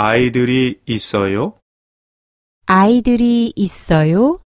아이들이 있어요? 아이들이 있어요?